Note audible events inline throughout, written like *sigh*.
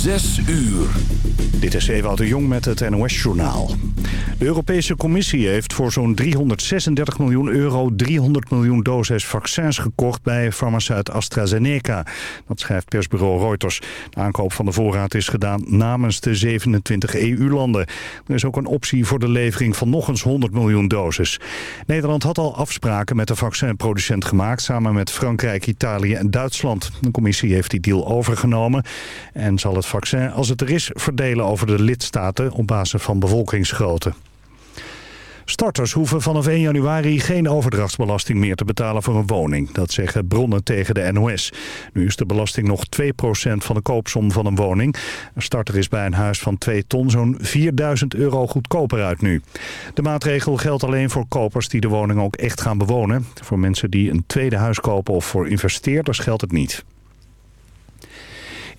Zes uur. Dit is Ewout de Jong met het NOS-journaal. De Europese Commissie heeft voor zo'n 336 miljoen euro 300 miljoen doses vaccins gekocht bij farmaceut AstraZeneca. Dat schrijft persbureau Reuters. De aankoop van de voorraad is gedaan namens de 27 EU-landen. Er is ook een optie voor de levering van nog eens 100 miljoen doses. Nederland had al afspraken met de vaccinproducent gemaakt samen met Frankrijk, Italië en Duitsland. De commissie heeft die deal overgenomen en zal het als het er is verdelen over de lidstaten op basis van bevolkingsgrootte. Starters hoeven vanaf 1 januari geen overdrachtsbelasting meer te betalen voor een woning. Dat zeggen bronnen tegen de NOS. Nu is de belasting nog 2% van de koopsom van een woning. Een starter is bij een huis van 2 ton zo'n 4000 euro goedkoper uit nu. De maatregel geldt alleen voor kopers die de woning ook echt gaan bewonen. Voor mensen die een tweede huis kopen of voor investeerders geldt het niet.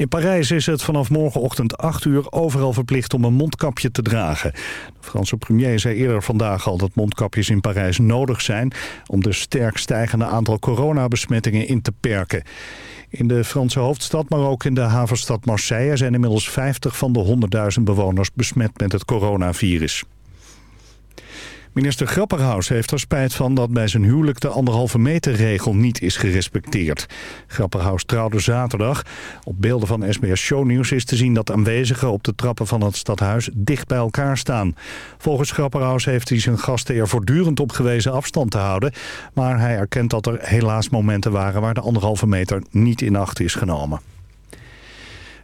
In Parijs is het vanaf morgenochtend 8 uur overal verplicht om een mondkapje te dragen. De Franse premier zei eerder vandaag al dat mondkapjes in Parijs nodig zijn... om de sterk stijgende aantal coronabesmettingen in te perken. In de Franse hoofdstad, maar ook in de havenstad Marseille... zijn inmiddels 50 van de 100.000 bewoners besmet met het coronavirus. Minister Grapperhaus heeft er spijt van dat bij zijn huwelijk de anderhalve meter regel niet is gerespecteerd. Grapperhaus trouwde zaterdag. Op beelden van SBS Shownieuws is te zien dat aanwezigen op de trappen van het stadhuis dicht bij elkaar staan. Volgens Grapperhaus heeft hij zijn gasten er voortdurend op gewezen afstand te houden. Maar hij erkent dat er helaas momenten waren waar de anderhalve meter niet in acht is genomen.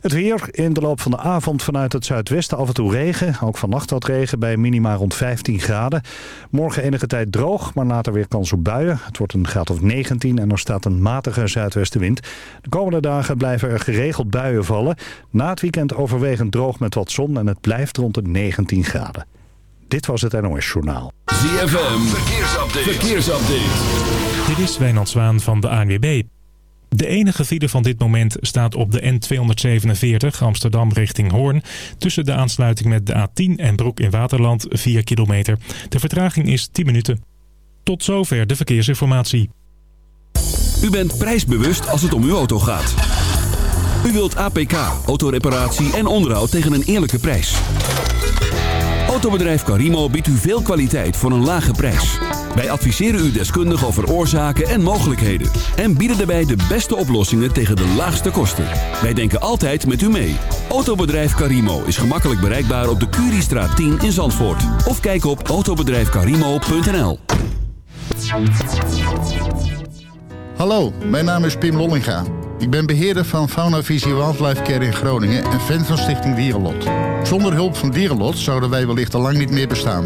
Het weer in de loop van de avond vanuit het zuidwesten af en toe regen. Ook vannacht wat regen bij minima rond 15 graden. Morgen enige tijd droog, maar later weer kans op buien. Het wordt een graad of 19 en er staat een matige zuidwestenwind. De komende dagen blijven er geregeld buien vallen. Na het weekend overwegend droog met wat zon en het blijft rond de 19 graden. Dit was het NOS Journaal. ZFM, verkeersupdate. verkeersupdate. Dit is Wijnand Zwaan van de ANWB. De enige file van dit moment staat op de N247 Amsterdam richting Hoorn. Tussen de aansluiting met de A10 en Broek in Waterland 4 kilometer. De vertraging is 10 minuten. Tot zover de verkeersinformatie. U bent prijsbewust als het om uw auto gaat. U wilt APK, autoreparatie en onderhoud tegen een eerlijke prijs. Autobedrijf Carimo biedt u veel kwaliteit voor een lage prijs. Wij adviseren u deskundig over oorzaken en mogelijkheden. En bieden daarbij de beste oplossingen tegen de laagste kosten. Wij denken altijd met u mee. Autobedrijf Carimo is gemakkelijk bereikbaar op de Curiestraat 10 in Zandvoort. Of kijk op autobedrijfcarimo.nl Hallo, mijn naam is Pim Lollinga. Ik ben beheerder van Fauna Visie Wildlife Care in Groningen en fan van Stichting Dierenlot. Zonder hulp van Dierenlot zouden wij wellicht al lang niet meer bestaan.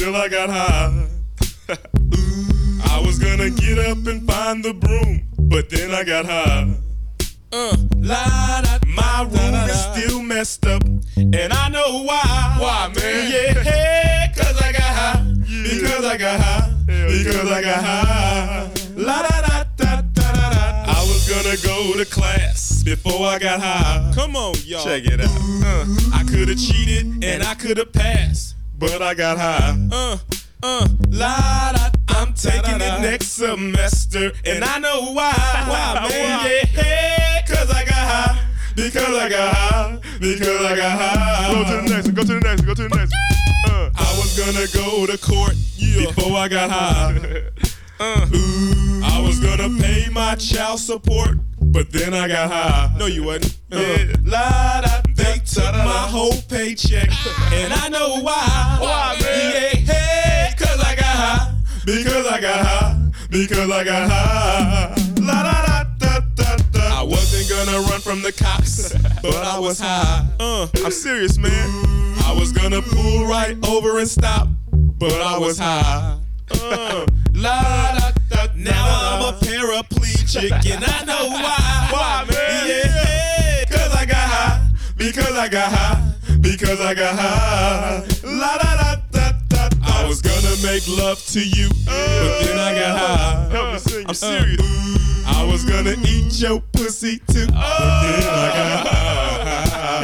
Until I got high. *laughs* I was gonna get up and find the broom, but then I got high. Uh, la, da, my room is still messed up, and I know why. Why, man? Yeah, cause I got high. Because I got high. Because I got high. La da da da da da da. I was gonna go to class before I got high. Come on, y'all. Check it out. Uh, I could have cheated and I could have passed, but I got high. Semester, and I know why. Why, *laughs* man? Yeah, cause I got high. Because I got high. Because I got high. Go to the next one. Go to the next one. Go to the next one. Uh, I was gonna go to court before I got high. *laughs* Uh, Ooh. I was gonna pay my child support, but then I got high. No, you wasn't. Yeah. La, da, they took my whole paycheck, and I know why. Why, man? Yeah, hey, cause I got high. Because I got high. Because I got high. La da da da da da. I wasn't gonna run from the cops, *laughs* but I was high. Uh, I'm serious, man. I was gonna pull right over and stop, but I was high. Uh, la da da. Now I'm a paraplegic, and I know why. Why, man? Yeah, cause I got high. Because I got high. Because I got high. La da da da da. I was gonna make love to you, but then I got high. Help me sing. I'm serious. Uh, I was gonna eat your pussy too, but then I got high.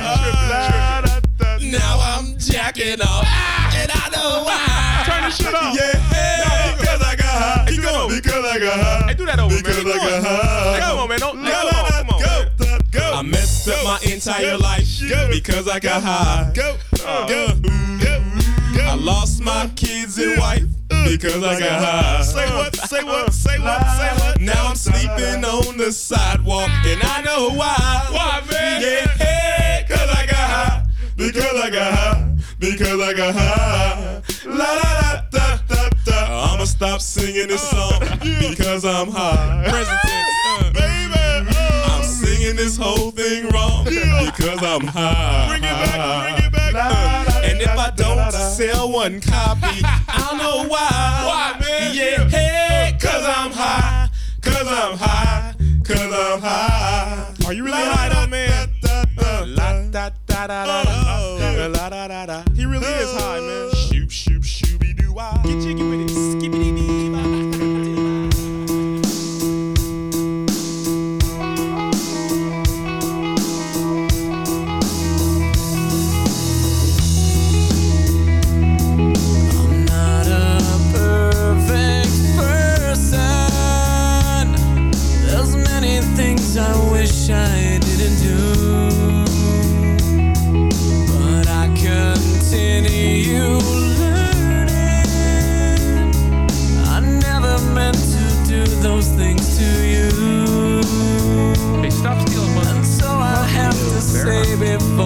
Now I'm jacking off, and I know why. Turn the shit off. Yeah, because I got high. Keep going. Because I got high. Hey, do that over, because man. I got high. Hey, come on, man. Don't, hey, come on, come on. Go, go. I messed up my entire life because I got high. Go, go, uh. go. I lost my kids and wife because I got high. Say what? Say what? Say what? Say what? Now I'm sleeping on the sidewalk and I know why. Why, man? Yeah, cause I got high. Because I got high. Because I got high. La la da da da. I'ma stop singing this song because I'm high. Present tense, uh, baby. I'm singing this whole thing wrong because I'm high. Bring it back. Bring it back. If I don't sell one copy, I don't know why. Why, man? Yeah, hey, cause I'm high. Cause I'm high. Cause I'm high. Are you really high though, man? He really is high, man. Shoop shoop shooby doo wah. Get jiggy with it. Skippity dee say before.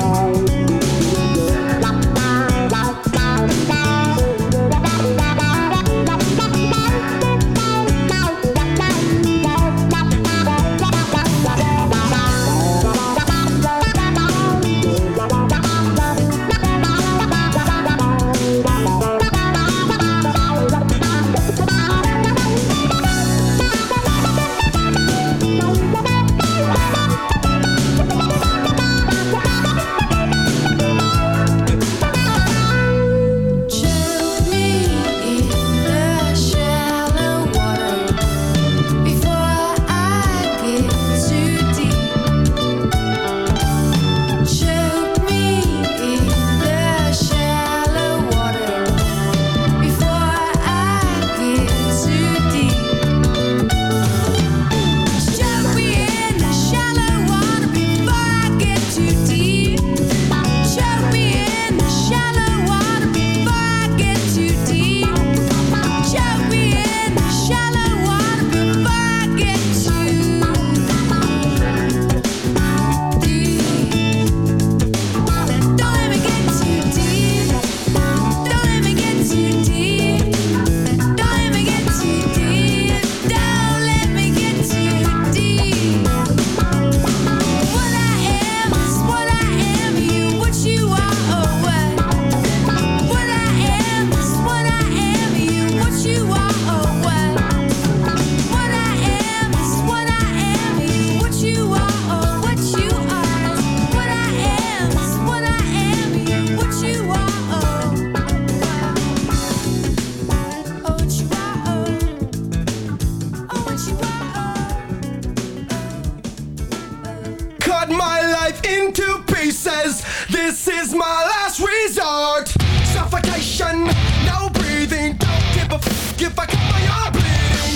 Choke This is my last resort. Suffocation, no breathing. Don't give a f if I cut my arm bleeding.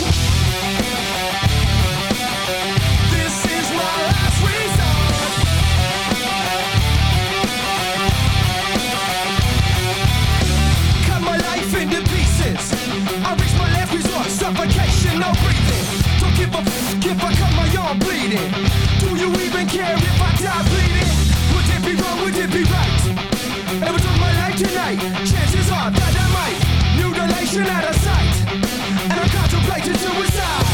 This is my last resort. Cut my life into pieces. I reach my last resort. Suffocation, no breathing. Don't give a f if I cut my arm bleeding. Do you even care if I die bleeding? Chances are that I might. Mutilation out of sight. And I'm contemplating suicide.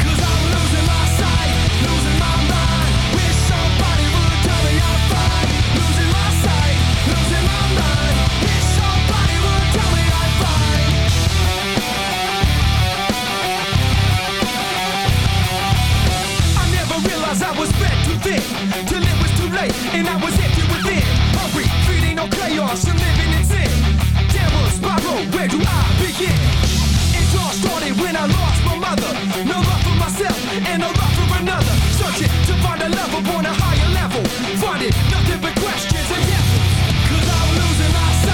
Cause I'm losing my sight, losing my mind. Wish somebody would tell me I'm fine. Losing my sight, losing my mind. Wish somebody would tell me I'm fine. I never realized I was thin Till it was too late and I was empty within Hungry, feeding on chaos and living in spiral, where do I begin? It all started when I lost my mother. No love for myself and no love for another. Searching to find a love upon a higher level. Finding nothing but questions and yes. Cause I'm losing myself.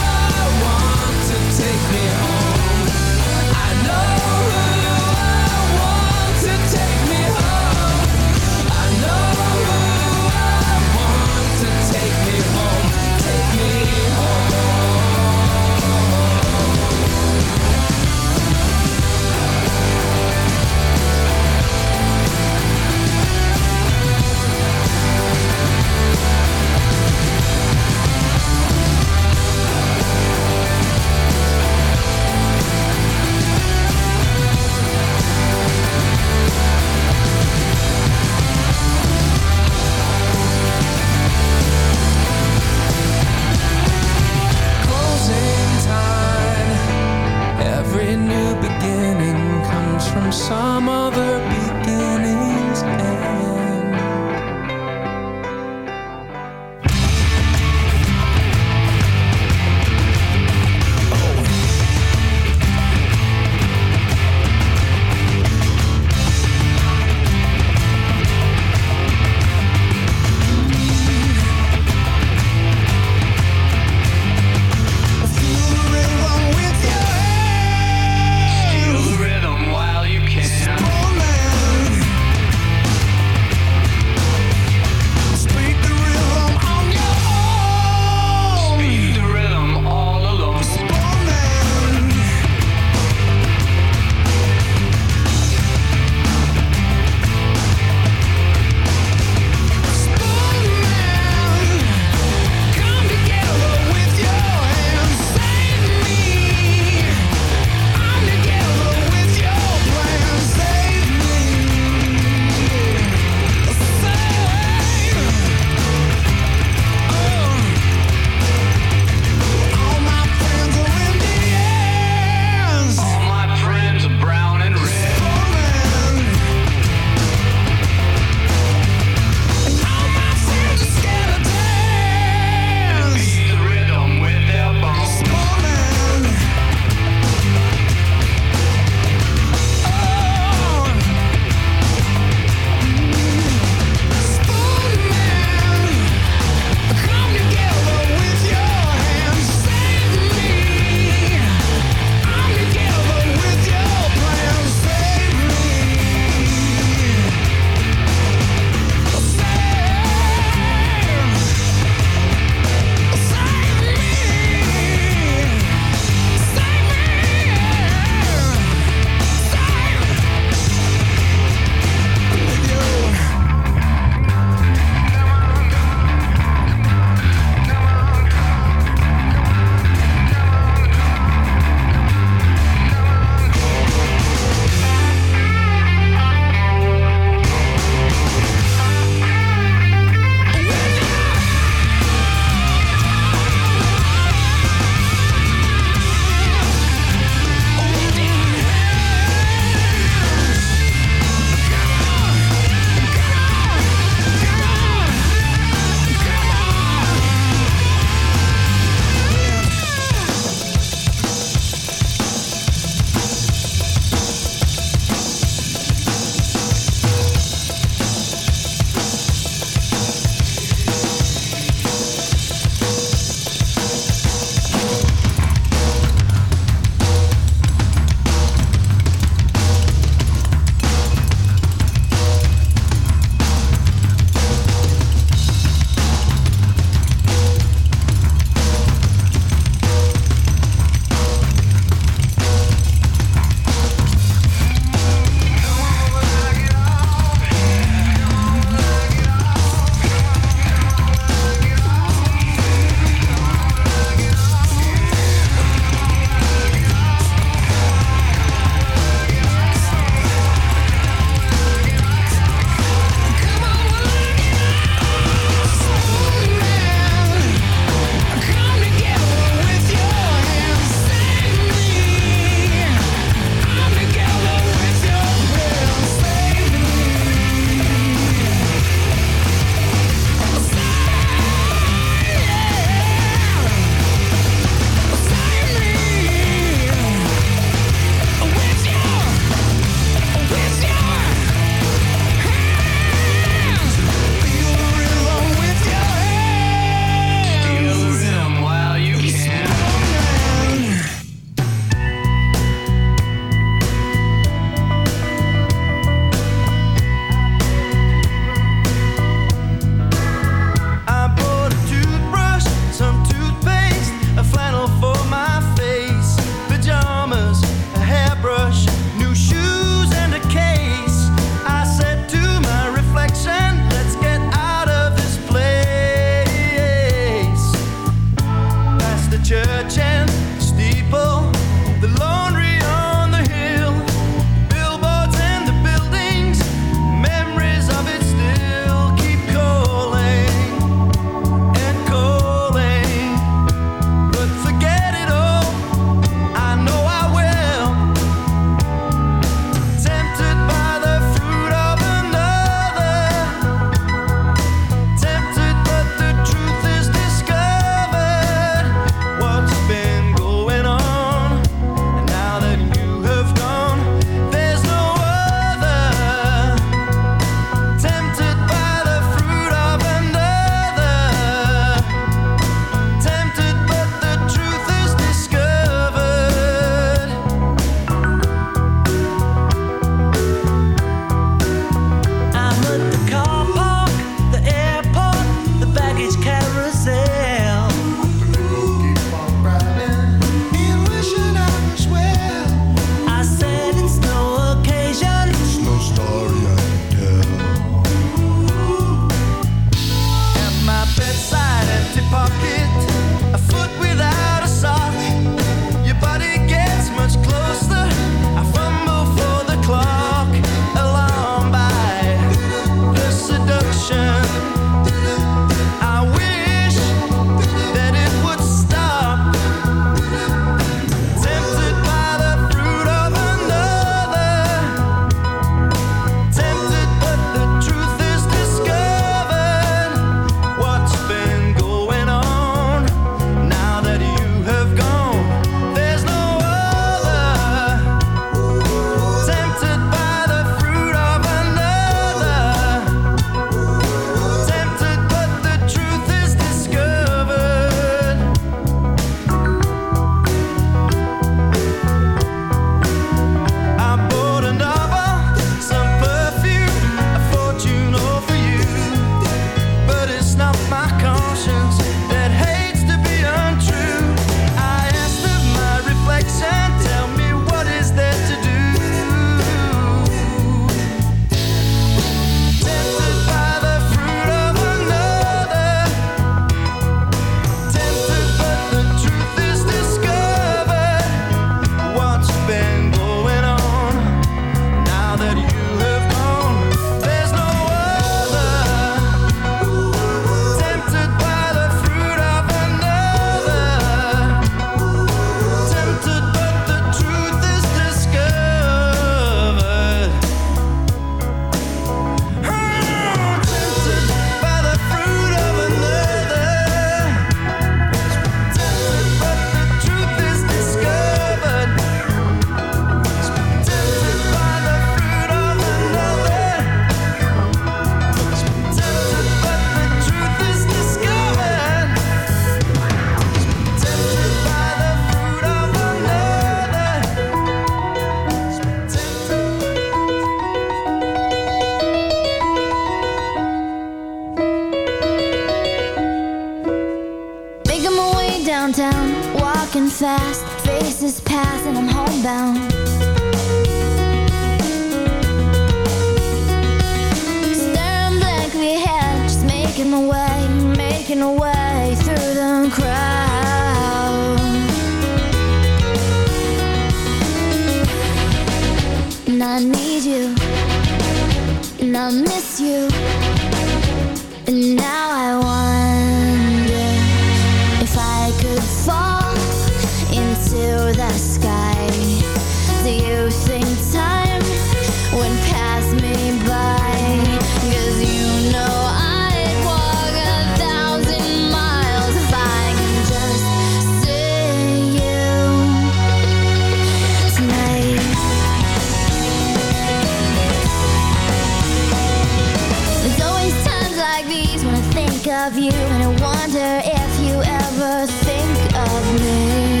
of you And I wonder if you ever think of me.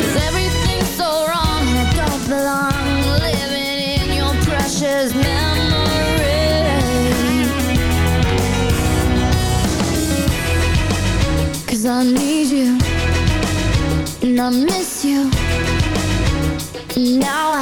Cause everything's so wrong and I don't belong Living in your precious memory. Cause I need you And I miss you. And Now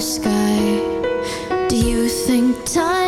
sky. Do you think time?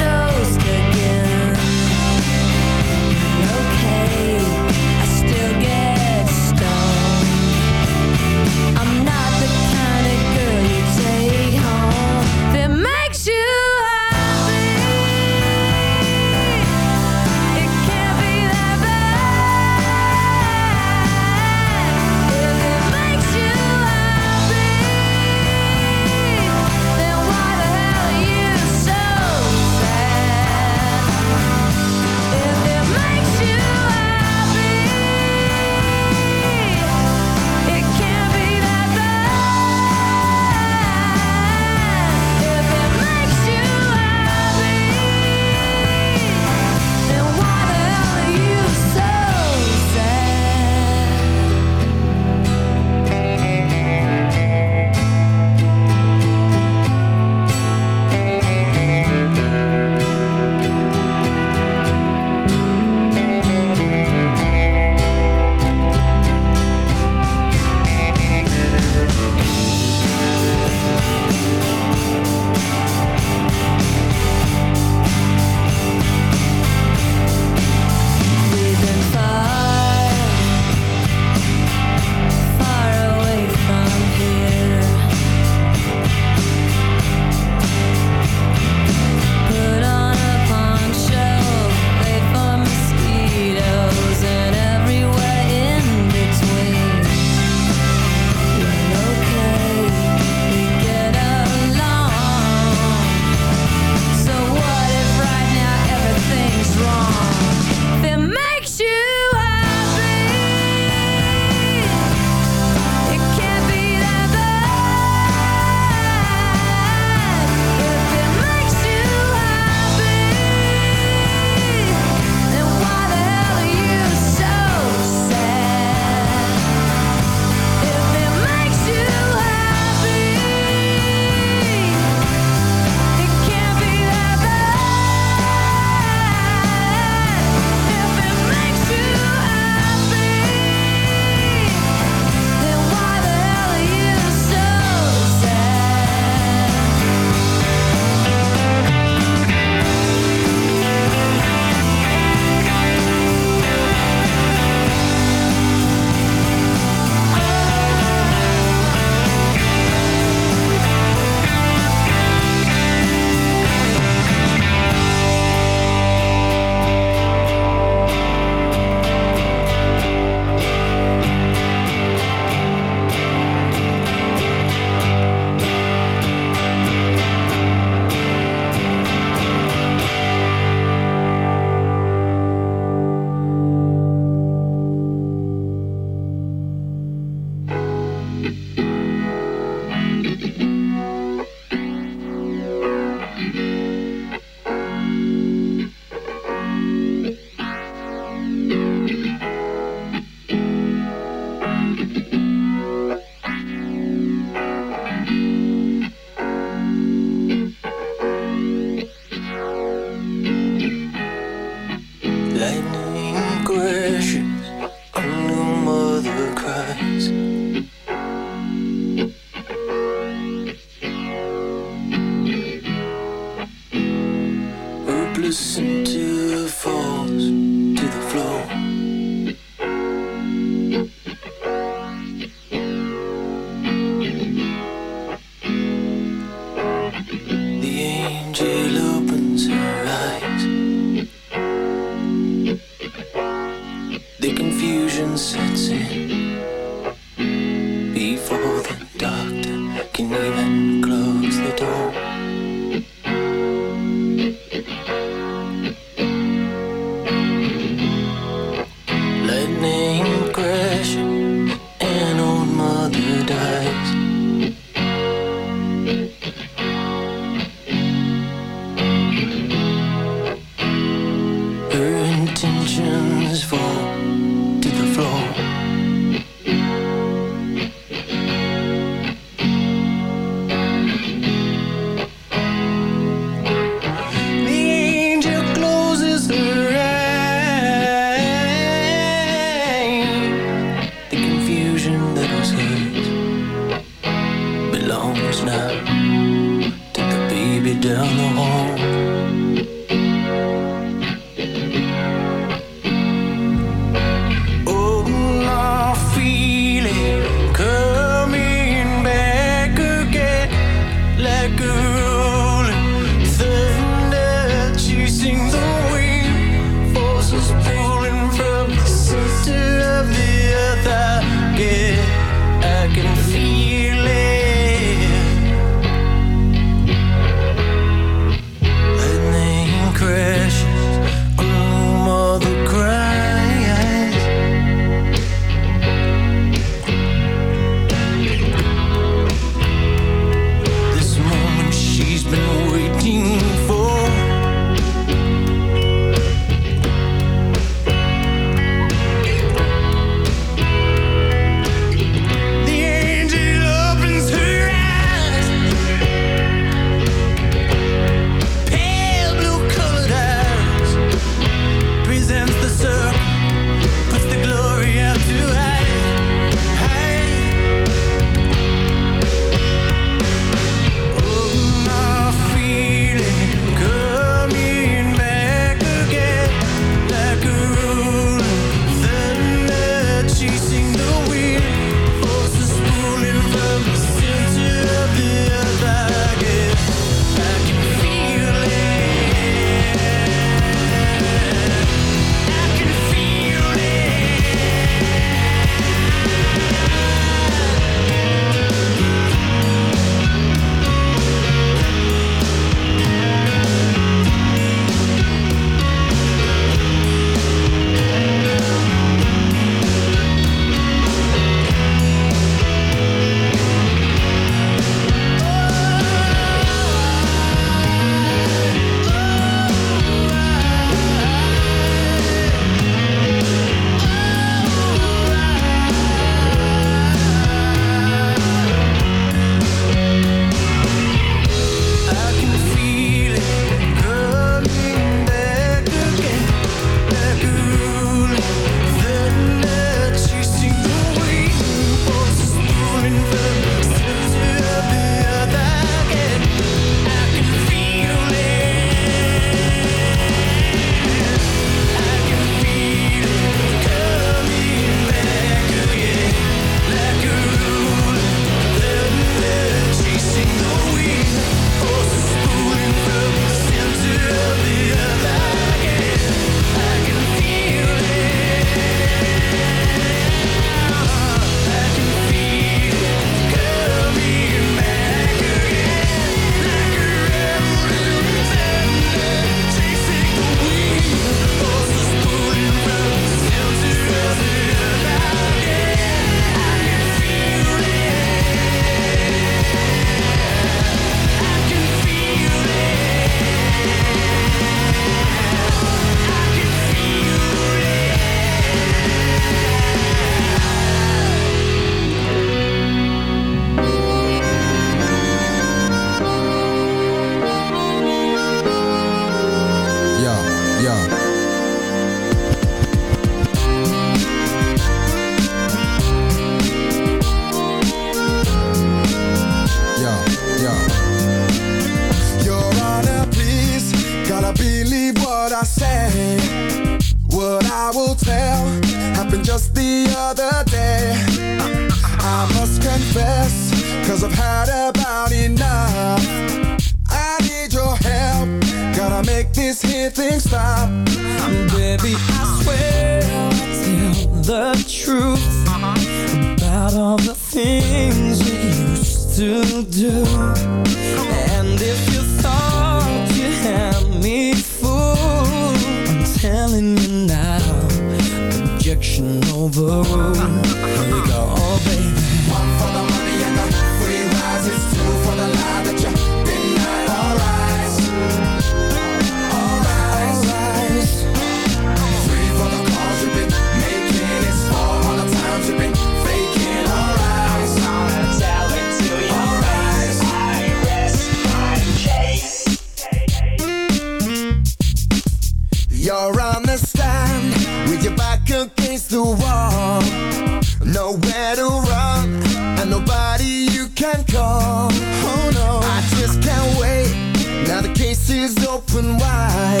reason why.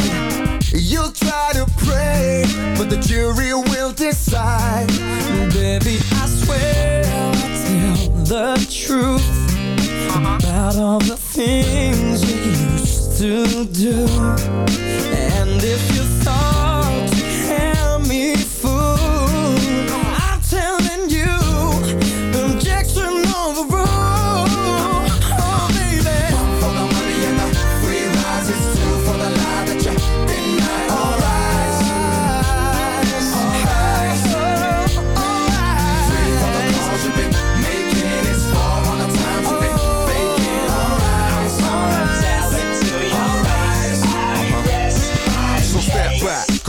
You'll try to pray But the jury will decide. Baby, I swear I'll tell the truth About all the things you used to do. And if you thought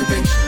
observation